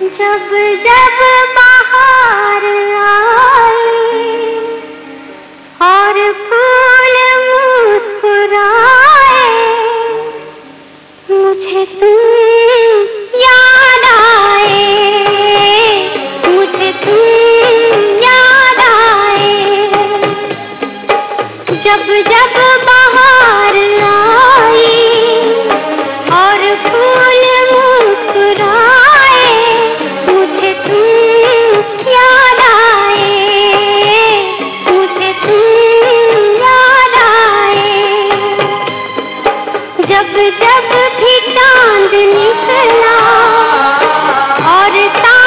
जब जब बाहर आए और फूल मुस्कुराए, मुझे तुम याद आए, मुझे तुम याद आए। जब जब बाहर आई और फूल जब भी चाँद निकला और तारे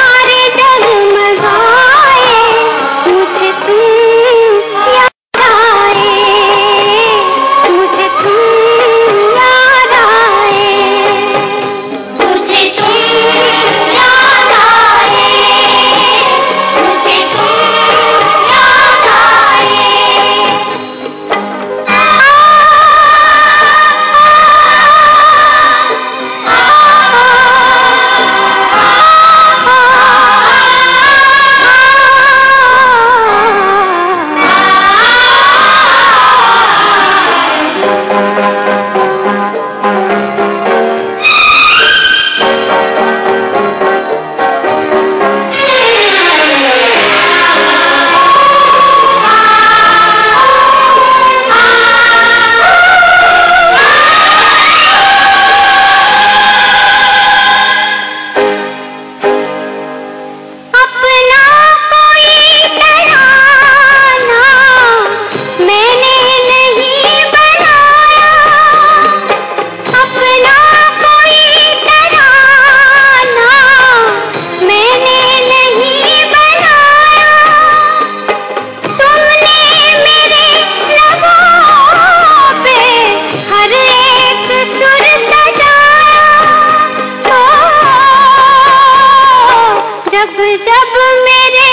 जब मेरे